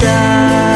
Die.